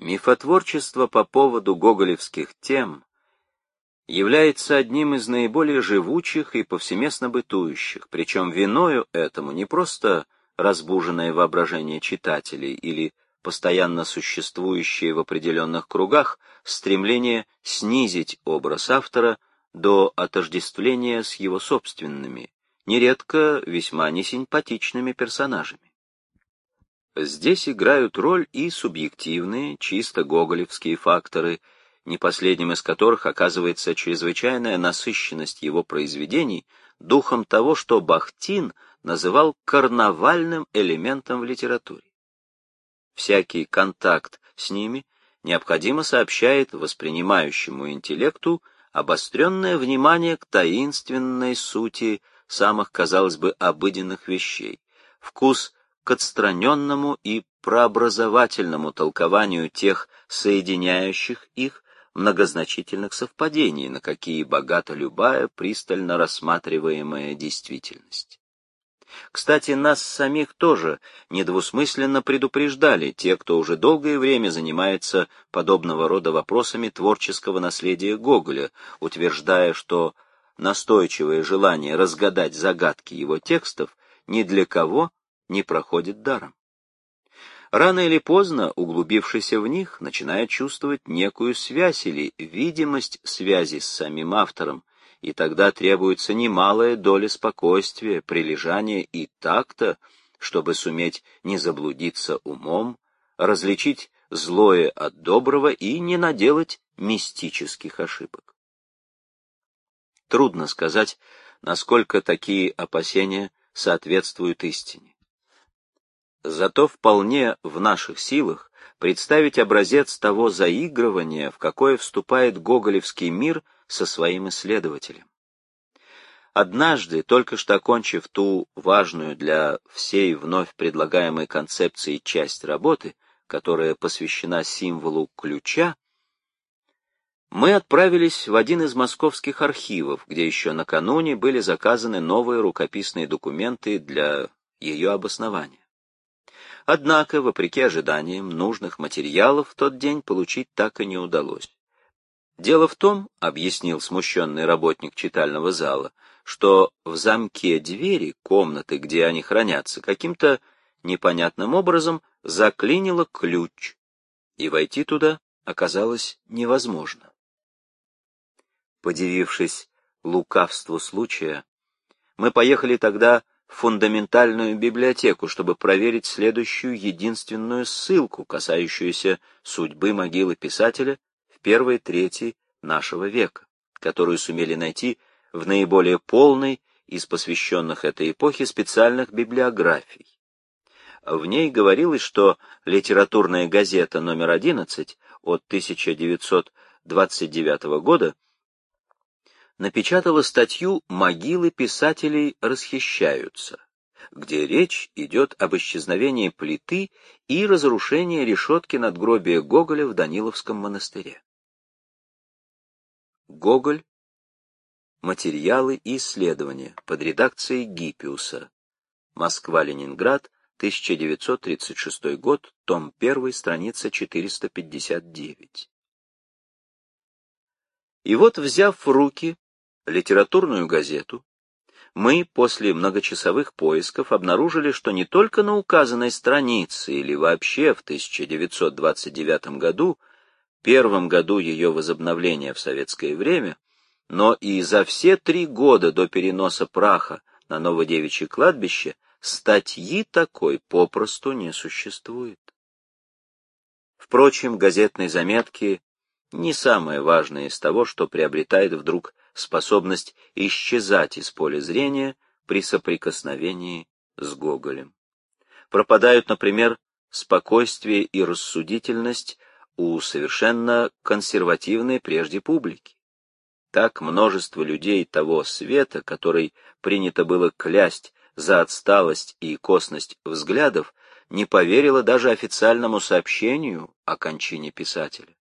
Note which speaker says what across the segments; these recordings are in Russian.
Speaker 1: Мифотворчество по поводу гоголевских тем является одним из наиболее живучих и повсеместно бытующих, причем виною этому не просто разбуженное воображение читателей или постоянно существующее в определенных кругах стремление снизить образ автора до отождествления с его собственными, нередко весьма несимпатичными персонажами. Здесь играют роль и субъективные, чисто гоголевские факторы, не последним из которых оказывается чрезвычайная насыщенность его произведений духом того, что Бахтин называл карнавальным элементом в литературе. Всякий контакт с ними необходимо сообщает воспринимающему интеллекту обостренное внимание к таинственной сути самых, казалось бы, обыденных вещей, вкус к отстраненному и прообразовательному толкованию тех соединяющих их многозначительных совпадений, на какие богата любая пристально рассматриваемая действительность. Кстати, нас самих тоже недвусмысленно предупреждали те, кто уже долгое время занимается подобного рода вопросами творческого наследия Гоголя, утверждая, что настойчивое желание разгадать загадки его текстов ни для кого не проходит даром. Рано или поздно, углубившись в них, начинает чувствовать некую связь или видимость связи с самим автором, и тогда требуется немалая доля спокойствия, прилежания и такта, чтобы суметь не заблудиться умом, различить злое от доброго и не наделать мистических ошибок. Трудно сказать, насколько такие опасения соответствуют истине. Зато вполне в наших силах представить образец того заигрывания, в какое вступает гоголевский мир со своим исследователем. Однажды, только что окончив ту важную для всей вновь предлагаемой концепции часть работы, которая посвящена символу ключа, мы отправились в один из московских архивов, где еще накануне были заказаны новые рукописные документы для ее обоснования. Однако, вопреки ожиданиям, нужных материалов в тот день получить так и не удалось. Дело в том, объяснил смущенный работник читального зала, что в замке двери комнаты, где они хранятся, каким-то непонятным образом заклинило ключ, и войти туда оказалось невозможно. Подивившись лукавству случая, мы поехали тогда фундаментальную библиотеку, чтобы проверить следующую единственную ссылку, касающуюся судьбы могилы писателя в первой трети нашего века, которую сумели найти в наиболее полной из посвященных этой эпохе специальных библиографий. В ней говорилось, что литературная газета номер 11 от 1929 года напечатала статью «Могилы писателей расхищаются», где речь идет об исчезновении плиты и разрушении решетки надгробия Гоголя в Даниловском монастыре. Гоголь. Материалы и исследования под редакцией Гиппиуса. Москва-Ленинград, 1936 год, том 1, страница 459. И вот, взяв в руки литературную газету, мы после многочасовых поисков обнаружили, что не только на указанной странице или вообще в 1929 году, первом году ее возобновления в советское время, но и за все три года до переноса праха на Новодевичье кладбище статьи такой попросту не существует. Впрочем, газетные заметки не самое важное из того, что приобретает вдруг способность исчезать из поля зрения при соприкосновении с Гоголем. Пропадают, например, спокойствие и рассудительность у совершенно консервативной прежде публики. Так множество людей того света, который принято было клясть за отсталость и косность взглядов, не поверило даже официальному сообщению о кончине писателя.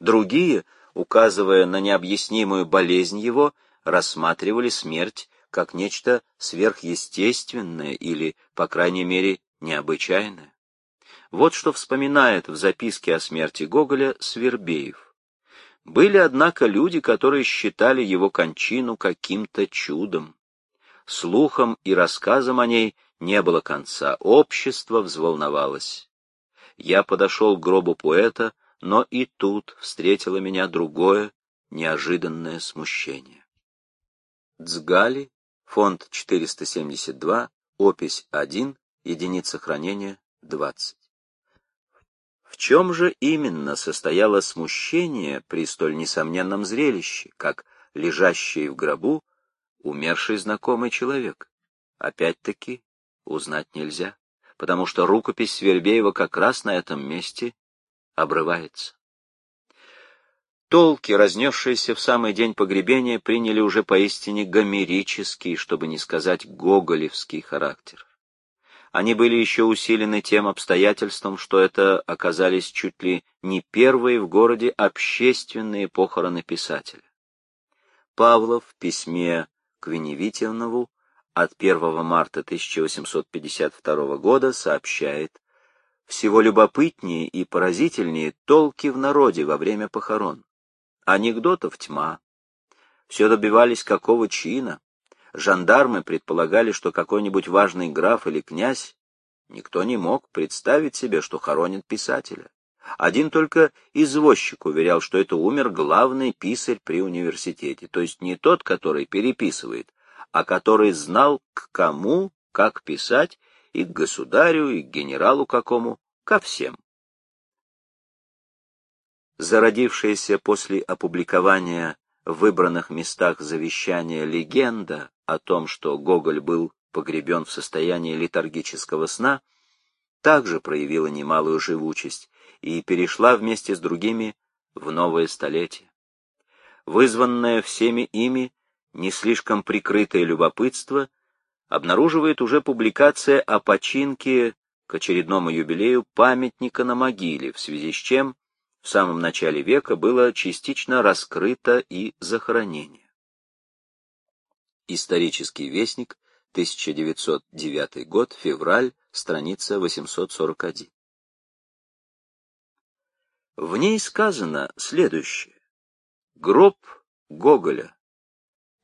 Speaker 1: Другие указывая на необъяснимую болезнь его, рассматривали смерть как нечто сверхъестественное или, по крайней мере, необычайное. Вот что вспоминает в записке о смерти Гоголя Свербеев. Были, однако, люди, которые считали его кончину каким-то чудом. Слухом и рассказам о ней не было конца, общество взволновалось. Я подошел к гробу поэта, но и тут встретило меня другое, неожиданное смущение. Цгали, фонд 472, опись 1, единица хранения 20. В чем же именно состояло смущение при столь несомненном зрелище, как лежащий в гробу умерший знакомый человек? Опять-таки узнать нельзя, потому что рукопись Свербеева как раз на этом месте обрывается. Толки, разнесшиеся в самый день погребения, приняли уже поистине гомерический, чтобы не сказать гоголевский характер. Они были еще усилены тем обстоятельством, что это оказались чуть ли не первые в городе общественные похороны писателя. Павлов в письме к Веневитинову от 1 марта 1852 года сообщает, всего любопытнее и поразительнее толки в народе во время похорон. Анекдотов тьма. Все добивались какого чина. Жандармы предполагали, что какой-нибудь важный граф или князь. Никто не мог представить себе, что хоронят писателя. Один только извозчик уверял, что это умер главный писарь при университете, то есть не тот, который переписывает, а который знал, к кому, как писать, и к государю, и к генералу какому, ко всем. Зародившаяся после опубликования в выбранных местах завещания легенда о том, что Гоголь был погребен в состоянии летаргического сна, также проявила немалую живучесть и перешла вместе с другими в новое столетие. Вызванное всеми ими не слишком прикрытое любопытство обнаруживает уже публикация о починке к очередному юбилею памятника на могиле, в связи с чем в самом начале века было частично раскрыто и захоронение. Исторический вестник, 1909 год, февраль, страница 841. В ней сказано следующее. Гроб Гоголя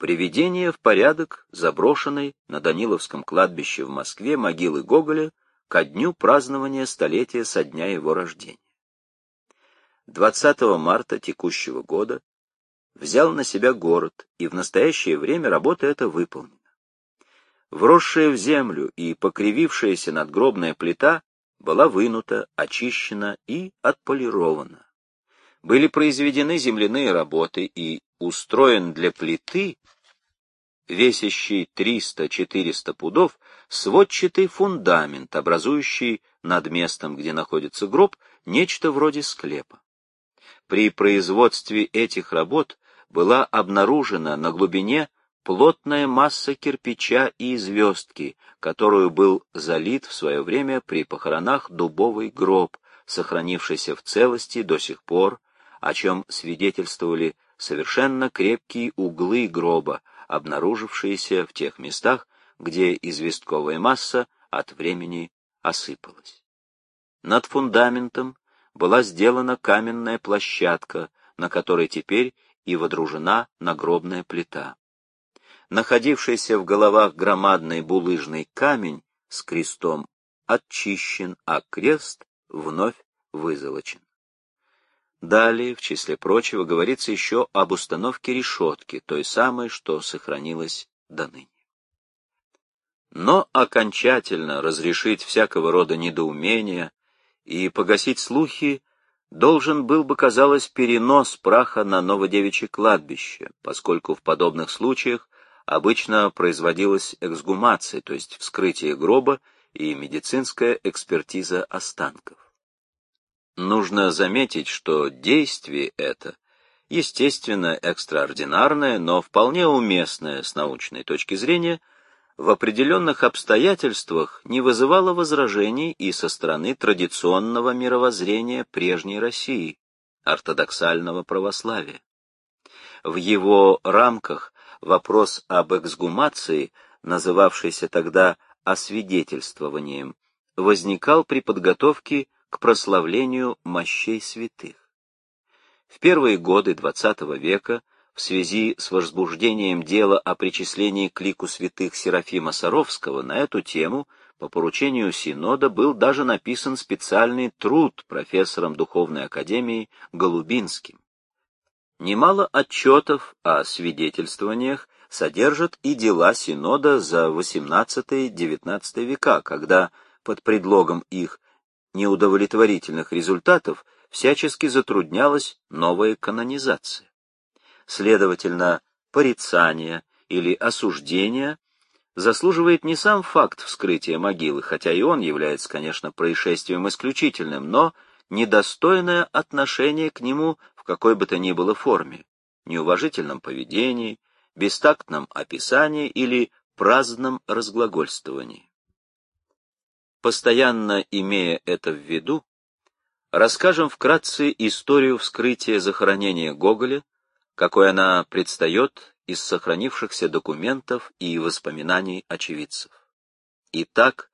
Speaker 1: Приведение в порядок заброшенной на Даниловском кладбище в Москве могилы Гоголя ко дню празднования столетия со дня его рождения. 20 марта текущего года взял на себя город, и в настоящее время работа эта выполнена. Вросшая в землю и покривившаяся надгробная плита была вынута, очищена и отполирована. Были произведены земляные работы и устроен для плиты весящий 300-400 пудов, сводчатый фундамент, образующий над местом, где находится гроб, нечто вроде склепа. При производстве этих работ была обнаружена на глубине плотная масса кирпича и звездки, которую был залит в свое время при похоронах дубовый гроб, сохранившийся в целости до сих пор, о чем свидетельствовали совершенно крепкие углы гроба, обнаружившиеся в тех местах, где известковая масса от времени осыпалась. Над фундаментом была сделана каменная площадка, на которой теперь и водружена нагробная плита. Находившийся в головах громадный булыжный камень с крестом очищен, а крест вновь вызолочен. Далее, в числе прочего, говорится еще об установке решетки, той самой, что сохранилась до ныне. Но окончательно разрешить всякого рода недоумения и погасить слухи должен был бы, казалось, перенос праха на Новодевичье кладбище, поскольку в подобных случаях обычно производилась эксгумация, то есть вскрытие гроба и медицинская экспертиза останков. Нужно заметить, что действие это, естественно, экстраординарное, но вполне уместное с научной точки зрения, в определенных обстоятельствах не вызывало возражений и со стороны традиционного мировоззрения прежней России, ортодоксального православия. В его рамках вопрос об эксгумации, называвшийся тогда освидетельствованием возникал при подготовке к прославлению мощей святых. В первые годы XX века в связи с возбуждением дела о причислении к лику святых Серафима Саровского на эту тему по поручению Синода был даже написан специальный труд профессором Духовной Академии Голубинским. Немало отчетов о свидетельствованиях содержат и дела Синода за XVIII-XIX века, когда под предлогом их неудовлетворительных результатов всячески затруднялась новая канонизация. Следовательно, порицание или осуждение заслуживает не сам факт вскрытия могилы, хотя и он является, конечно, происшествием исключительным, но недостойное отношение к нему в какой бы то ни было форме, неуважительном поведении, бестактном описании или праздном разглагольствовании. Постоянно имея это в виду, расскажем вкратце историю вскрытия захоронения Гоголя, какой она предстает из сохранившихся документов и воспоминаний очевидцев. Итак,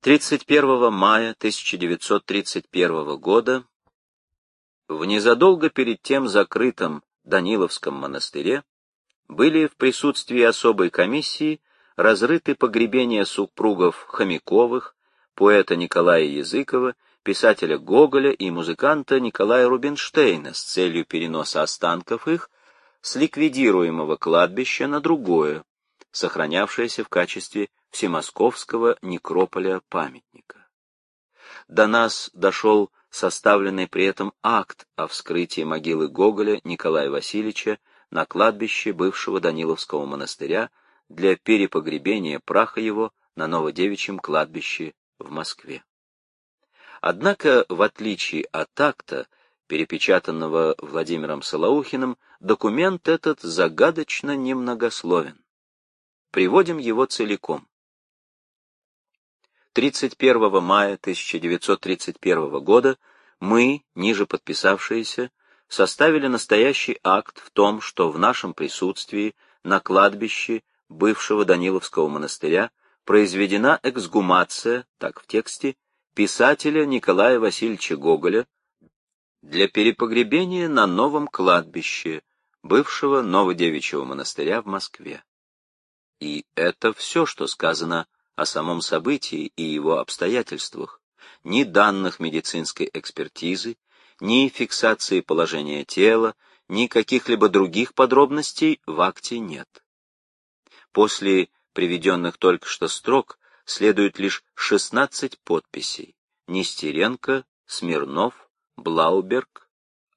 Speaker 1: 31 мая 1931 года в незадолго перед тем закрытом Даниловском монастыре были в присутствии особой комиссии разрыты погребения супругов Хомяковых, поэта Николая Языкова писателя Гоголя и музыканта Николая Рубинштейна с целью переноса останков их с ликвидируемого кладбища на другое, сохранявшееся в качестве всемосковского некрополя памятника. До нас дошел составленный при этом акт о вскрытии могилы Гоголя Николая Васильевича на кладбище бывшего Даниловского монастыря для перепогребения праха его на Новодевичьем кладбище в Москве. Однако, в отличие от акта, перепечатанного Владимиром Солоухиным, документ этот загадочно немногословен. Приводим его целиком. 31 мая 1931 года мы, ниже подписавшиеся, составили настоящий акт в том, что в нашем присутствии на кладбище бывшего Даниловского монастыря произведена эксгумация, так в тексте, писателя Николая Васильевича Гоголя для перепогребения на новом кладбище бывшего Новодевичьего монастыря в Москве. И это все, что сказано о самом событии и его обстоятельствах. Ни данных медицинской экспертизы, ни фиксации положения тела, ни каких-либо других подробностей в акте нет. После приведенных только что строк следует лишь 16 подписей. Нестеренко, Смирнов, Блауберг,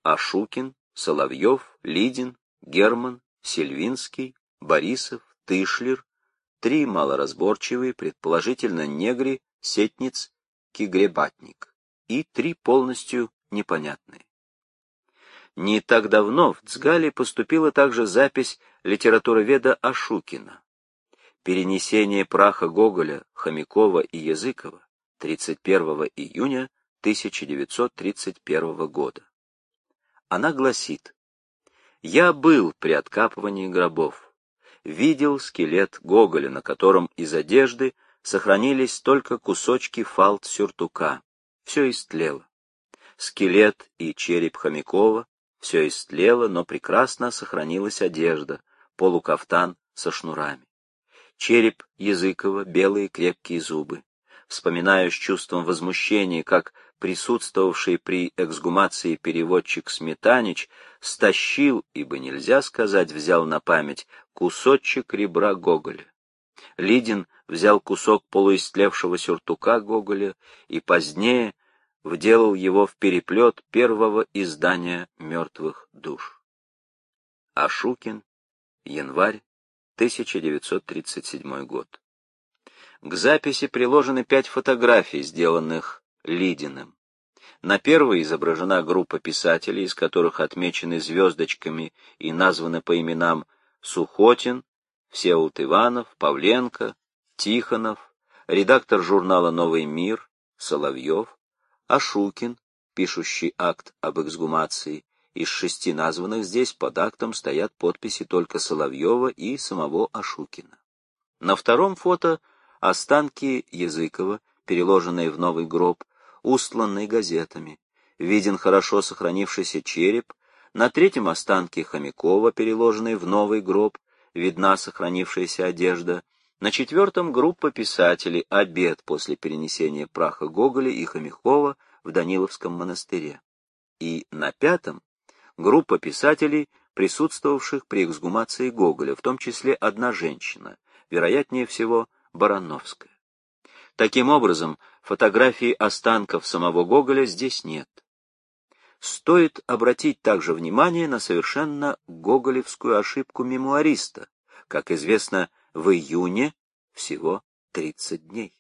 Speaker 1: Ашукин, Соловьев, Лидин, Герман, Сильвинский, Борисов, Тышлер, три малоразборчивые, предположительно негри, сетниц, кигребатник и три полностью непонятные. Не так давно в Цгале поступила также запись литературоведа Ашукина. Перенесение праха Гоголя, Хомякова и Языкова 31 июня 1931 года. Она гласит, «Я был при откапывании гробов, видел скелет Гоголя, на котором из одежды сохранились только кусочки фалт сюртука, все истлело. Скелет и череп Хомякова, все истлело, но прекрасно сохранилась одежда, полукафтан со шнурами череп Языкова, белые крепкие зубы. Вспоминаю с чувством возмущения, как присутствовавший при эксгумации переводчик Сметанич стащил, ибо нельзя сказать, взял на память, кусочек ребра Гоголя. Лидин взял кусок полуистлевшего сюртука Гоголя и позднее вделал его в переплет первого издания «Мертвых душ». Ашукин, январь 1937 год. К записи приложены пять фотографий, сделанных Лидиным. На первой изображена группа писателей, из которых отмечены звездочками и названы по именам Сухотин, Всеволод Иванов, Павленко, Тихонов, редактор журнала «Новый мир» Соловьев, Ашукин, пишущий акт об эксгумации, из шести названных здесь под актом стоят подписи только Соловьева и самого Ашукина. На втором фото останки Языкова, переложенные в новый гроб, устланный газетами. Виден хорошо сохранившийся череп, на третьем останке Хомякова, переложенный в новый гроб, видна сохранившаяся одежда, на четвертом группа писателей «Обед» после перенесения праха Гоголя и Хомякова в Даниловском монастыре. И на пятом группа писателей, присутствовавших при эксгумации Гоголя, в том числе одна женщина, вероятнее всего, Барановская. Таким образом, фотографии останков самого Гоголя здесь нет. Стоит обратить также внимание на совершенно гоголевскую ошибку мемуариста. Как известно, в июне всего 30 дней.